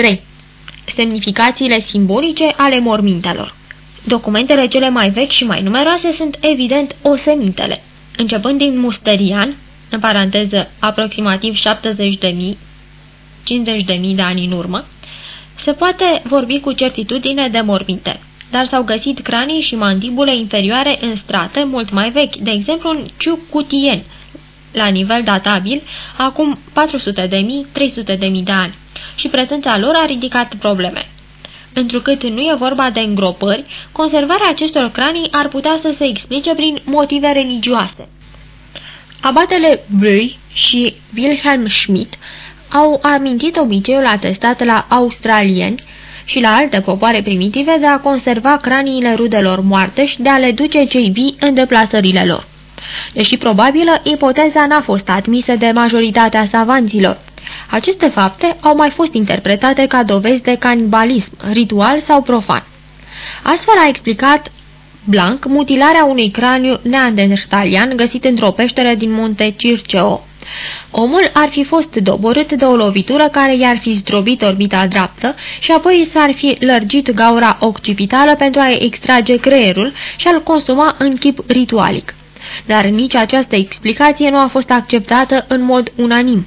3. Semnificațiile simbolice ale mormintelor Documentele cele mai vechi și mai numeroase sunt evident osemintele. Începând din Musterian, în paranteză aproximativ 70.000, 50.000 de ani în urmă, se poate vorbi cu certitudine de morminte, dar s-au găsit cranii și mandibule inferioare în strate mult mai vechi, de exemplu în Ciucutien, la nivel databil, acum 400.000-300.000 de ani, și prezența lor a ridicat probleme. Întrucât nu e vorba de îngropări, conservarea acestor cranii ar putea să se explice prin motive religioase. Abatele Brui și Wilhelm Schmidt au amintit obiceiul atestat la australieni și la alte popoare primitive de a conserva craniile rudelor moarte și de a le duce cei vii în deplasările lor. Deși probabilă, ipoteza n-a fost admisă de majoritatea savanților. Aceste fapte au mai fost interpretate ca dovezi de canibalism, ritual sau profan. Astfel a explicat Blanc mutilarea unui craniu neandertalian găsit într-o peșteră din munte Circeo. Omul ar fi fost doborât de o lovitură care i-ar fi zdrobit orbita dreaptă și apoi s-ar fi lărgit gaura occipitală pentru a extrage creierul și a-l consuma în chip ritualic. Dar nici această explicație nu a fost acceptată în mod unanim.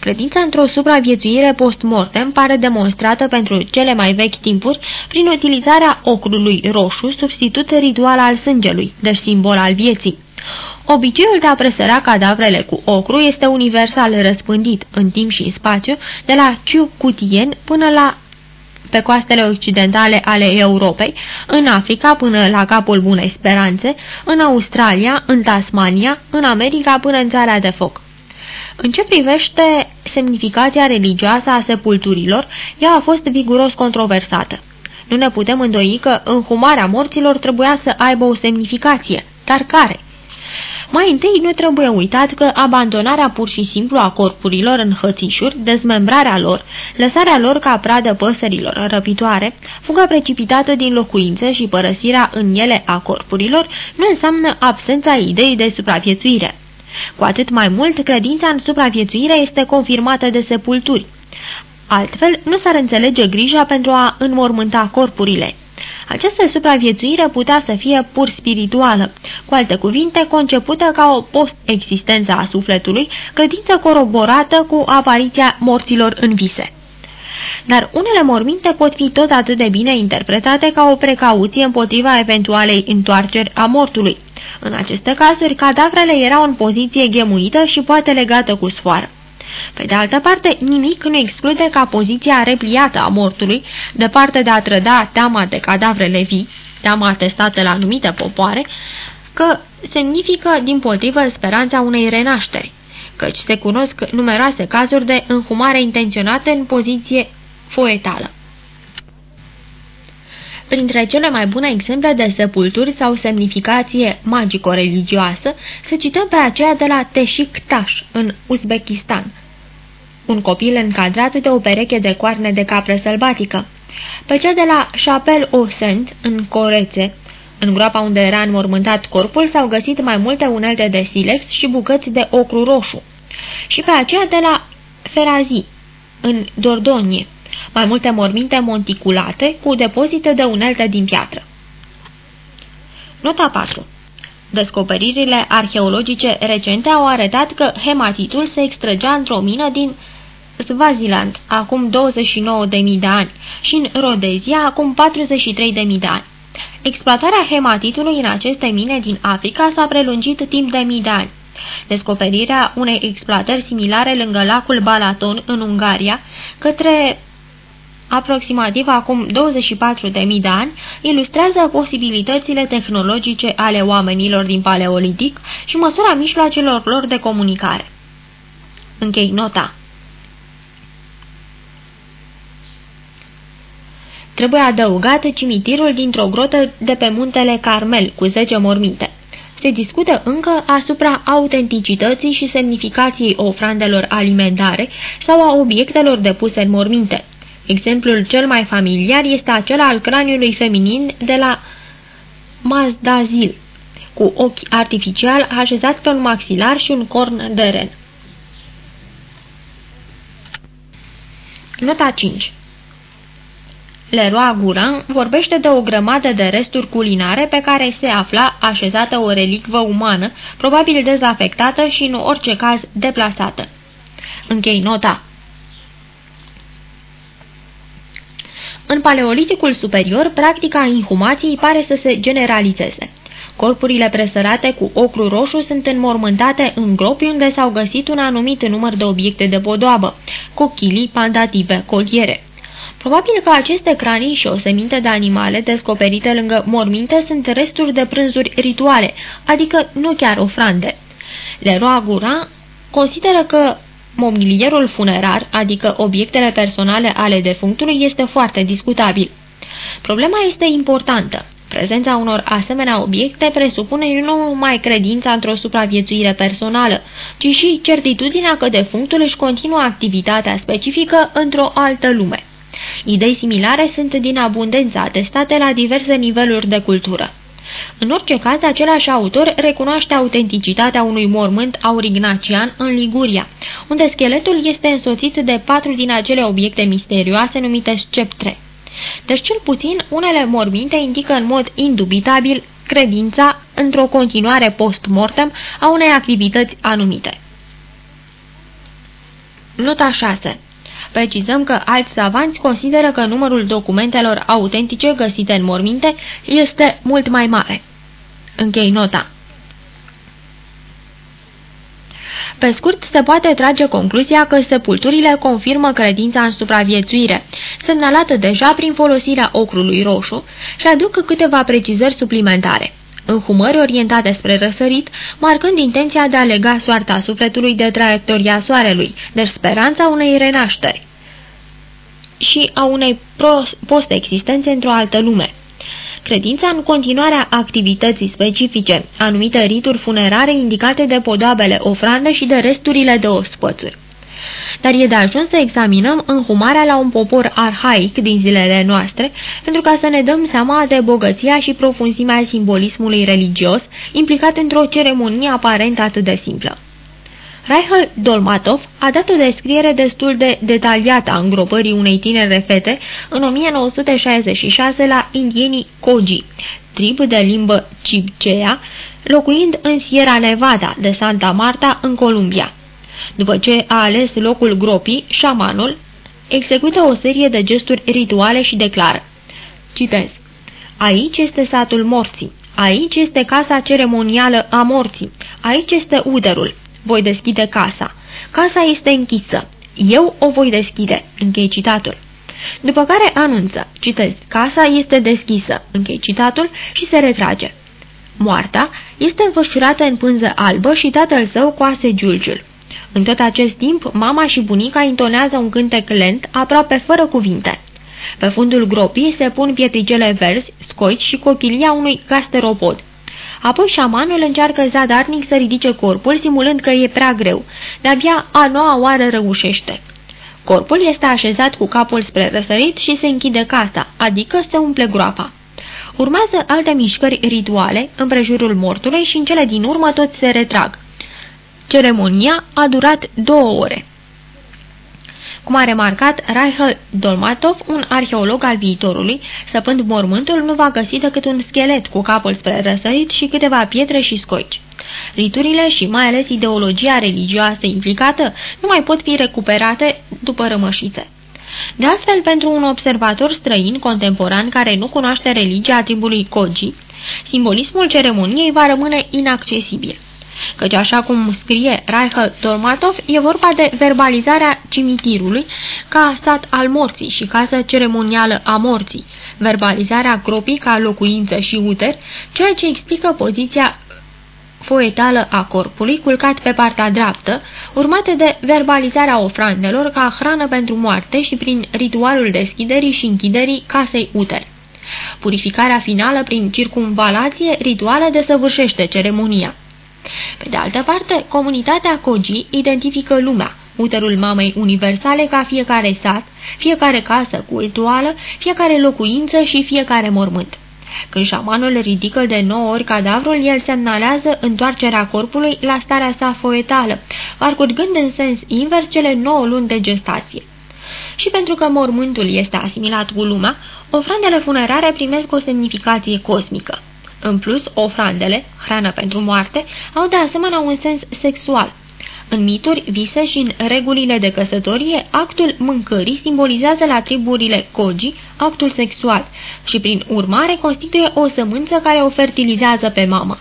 Credința într-o supraviețuire post-mortem pare demonstrată pentru cele mai vechi timpuri prin utilizarea ocrului roșu, substitut ritual al sângelui, deci simbol al vieții. Obiceiul de a presăra cadavrele cu ocru este universal răspândit în timp și în spațiu, de la Ciucutien până la pe coastele occidentale ale Europei, în Africa până la capul Bunei Speranțe, în Australia, în Tasmania, în America până în țara de foc. În ce privește semnificația religioasă a sepulturilor, ea a fost viguros controversată. Nu ne putem îndoi că înhumarea morților trebuia să aibă o semnificație, dar care? Mai întâi nu trebuie uitat că abandonarea pur și simplu a corpurilor în hățișuri, dezmembrarea lor, lăsarea lor ca pradă păsărilor răpitoare, fuga precipitată din locuințe și părăsirea în ele a corpurilor nu înseamnă absența ideii de supraviețuire. Cu atât mai mult, credința în supraviețuire este confirmată de sepulturi. Altfel, nu s-ar înțelege grija pentru a înmormânta corpurile. Această supraviețuire putea să fie pur spirituală, cu alte cuvinte, concepută ca o post-existență a sufletului, credință coroborată cu apariția morților în vise. Dar unele morminte pot fi tot atât de bine interpretate ca o precauție împotriva eventualei întoarceri a mortului. În aceste cazuri, cadavrele erau în poziție ghemuită și poate legată cu sfoară. Pe de altă parte, nimic nu exclude ca poziția repliată a mortului, departe de a trăda teama de cadavrele vii, teama atestată la anumite popoare, că semnifică din potrivă speranța unei renașteri, căci se cunosc numeroase cazuri de înhumare intenționată în poziție foetală. Printre cele mai bune exemple de sepulturi sau semnificație magico-religioasă, se cităm pe aceea de la Teșiktaș, în Uzbekistan. Un copil încadrat de o pereche de coarne de capră sălbatică. Pe cea de la Chapel Osent, în Corețe, în groapa unde era înmormântat corpul s-au găsit mai multe unelte de silex și bucăți de ocru roșu. Și pe aceea de la Ferazi, în Dordonie mai multe morminte monticulate cu depozite de unelte din piatră. Nota 4 Descoperirile arheologice recente au arătat că hematitul se extrăgea într-o mină din Swaziland acum 29.000 de ani și în Rodezia acum 43.000 de ani. Exploatarea hematitului în aceste mine din Africa s-a prelungit timp de mii de ani. Descoperirea unei exploatări similare lângă lacul Balaton în Ungaria, către aproximativ acum 24.000 de ani, ilustrează posibilitățile tehnologice ale oamenilor din paleolitic și măsura mijloacelor lor de comunicare. Închei nota. Trebuie adăugat cimitirul dintr-o grotă de pe muntele Carmel, cu 10 morminte. Se discută încă asupra autenticității și semnificației ofrandelor alimentare sau a obiectelor depuse în morminte. Exemplul cel mai familiar este acela al craniului feminin de la Mazdazil, cu ochi artificial așezat pe un maxilar și un corn de ren. Nota 5 Leroy Gurin vorbește de o grămadă de resturi culinare pe care se afla așezată o relicvă umană, probabil dezafectată și în orice caz deplasată. Închei nota. În paleoliticul superior, practica inhumației pare să se generalizeze. Corpurile presărate cu ocru roșu sunt înmormântate în gropi unde s-au găsit un anumit număr de obiecte de podoabă, cochilii, pandative, coliere. Probabil că aceste cranii și o seminte de animale descoperite lângă morminte sunt resturi de prânzuri rituale, adică nu chiar ofrande. Leroy Gura consideră că mobilierul funerar, adică obiectele personale ale defunctului, este foarte discutabil. Problema este importantă. Prezența unor asemenea obiecte presupune nu numai credința într-o supraviețuire personală, ci și certitudinea că defunctul își continuă activitatea specifică într-o altă lume. Idei similare sunt din abundență atestate la diverse niveluri de cultură. În orice caz, același autor recunoaște autenticitatea unui mormânt aurignacian în Liguria, unde scheletul este însoțit de patru din acele obiecte misterioase numite sceptre. Deci, cel puțin, unele morminte indică în mod indubitabil credința într-o continuare post-mortem a unei activități anumite. Nota 6 Precizăm că alți savanți consideră că numărul documentelor autentice găsite în morminte este mult mai mare. Închei nota. Pe scurt, se poate trage concluzia că sepulturile confirmă credința în supraviețuire, semnalată deja prin folosirea ocrului roșu, și aduc câteva precizări suplimentare înhumări orientate spre răsărit, marcând intenția de a lega soarta sufletului de traiectoria soarelui, deci speranța unei renașteri și a unei post-existențe într-o altă lume. Credința în continuarea activității specifice, anumite rituri funerare indicate de podoabele ofrande și de resturile de ospățuri. Dar e de ajuns să examinăm înhumarea la un popor arhaic din zilele noastre, pentru ca să ne dăm seama de bogăția și profunzimea simbolismului religios implicat într-o ceremonie aparent atât de simplă. Raihel Dolmatov a dat o descriere destul de detaliată a îngropării unei tinere fete în 1966 la indienii Koji, trib de limbă Chibchea, locuind în Sierra Nevada de Santa Marta, în Columbia. După ce a ales locul gropii, șamanul execută o serie de gesturi rituale și declară. Citez. Aici este satul morții. Aici este casa ceremonială a morții. Aici este uderul. Voi deschide casa. Casa este închisă. Eu o voi deschide. Închei citatul. După care anunță, citez, casa este deschisă, închei citatul și se retrage. Moarta este înfășurată în pânză albă și tatăl său coase giulgiul. În tot acest timp, mama și bunica intonează un cântec lent, aproape fără cuvinte. Pe fundul gropii se pun pietricele verzi, scoici și cochilia unui gasteropod. Apoi șamanul încearcă zadarnic să ridice corpul, simulând că e prea greu. De-abia a noua oară răușește. Corpul este așezat cu capul spre răsărit și se închide casa, adică se umple groapa. Urmează alte mișcări rituale împrejurul mortului și în cele din urmă toți se retrag. Ceremonia a durat două ore. Cum a remarcat Raihel Dolmatov, un arheolog al viitorului, săpând mormântul, nu va găsi decât un schelet cu capul spre răsărit și câteva pietre și scoici. Riturile și mai ales ideologia religioasă implicată nu mai pot fi recuperate după rămășițe. De altfel, pentru un observator străin contemporan care nu cunoaște religia tribului Koji, simbolismul ceremoniei va rămâne inaccesibil căci așa cum scrie Raiha Dormatov, e vorba de verbalizarea cimitirului ca stat al morții și casă ceremonială a morții, verbalizarea gropii ca locuință și uter, ceea ce explică poziția foetală a corpului, culcat pe partea dreaptă, urmate de verbalizarea ofrandelor ca hrană pentru moarte și prin ritualul deschiderii și închiderii casei uter. Purificarea finală prin circumvalație rituală desăvârșește ceremonia. Pe de altă parte, comunitatea Koji identifică lumea, uterul mamei universale ca fiecare sat, fiecare casă cultuală, fiecare locuință și fiecare mormânt. Când șamanul ridică de 9 ori cadavrul, el semnalează întoarcerea corpului la starea sa foetală, parcurgând în sens invers cele 9 luni de gestație. și pentru că mormântul este asimilat cu lumea, ofrandele funerare primesc o semnificație cosmică. În plus, ofrandele, hrană pentru moarte, au de asemenea un sens sexual. În mituri, vise și în regulile de căsătorie, actul mâncării simbolizează la triburile Koji actul sexual și, prin urmare, constituie o sămânță care o fertilizează pe mamă.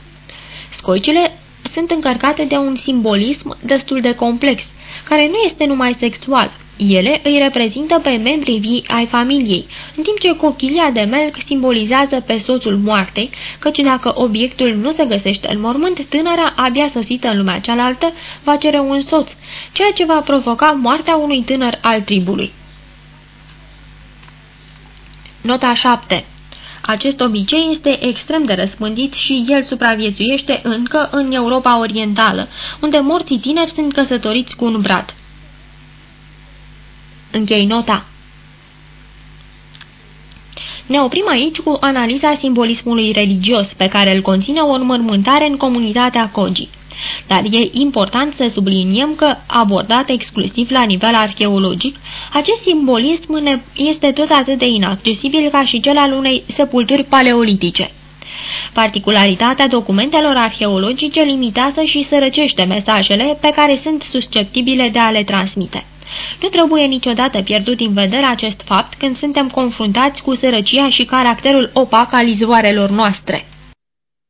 Scoicile sunt încărcate de un simbolism destul de complex, care nu este numai sexual, ele îi reprezintă pe membrii vii ai familiei, în timp ce cochilia de melc simbolizează pe soțul moartei, căci dacă obiectul nu se găsește în mormânt, tânăra, abia sosită în lumea cealaltă, va cere un soț, ceea ce va provoca moartea unui tânăr al tribului. Nota 7 acest obicei este extrem de răspândit și el supraviețuiește încă în Europa Orientală, unde morții tineri sunt căsătoriți cu un brat. Închei nota. Ne oprim aici cu analiza simbolismului religios pe care îl conține o înmormântare în comunitatea Koji. Dar e important să subliniem că, abordat exclusiv la nivel arheologic, acest simbolism este tot atât de inaccesibil ca și cel al unei sepulturi paleolitice. Particularitatea documentelor arheologice limitează și sărăcește mesajele pe care sunt susceptibile de a le transmite. Nu trebuie niciodată pierdut din vedere acest fapt când suntem confruntați cu sărăcia și caracterul opac al izvoarelor noastre.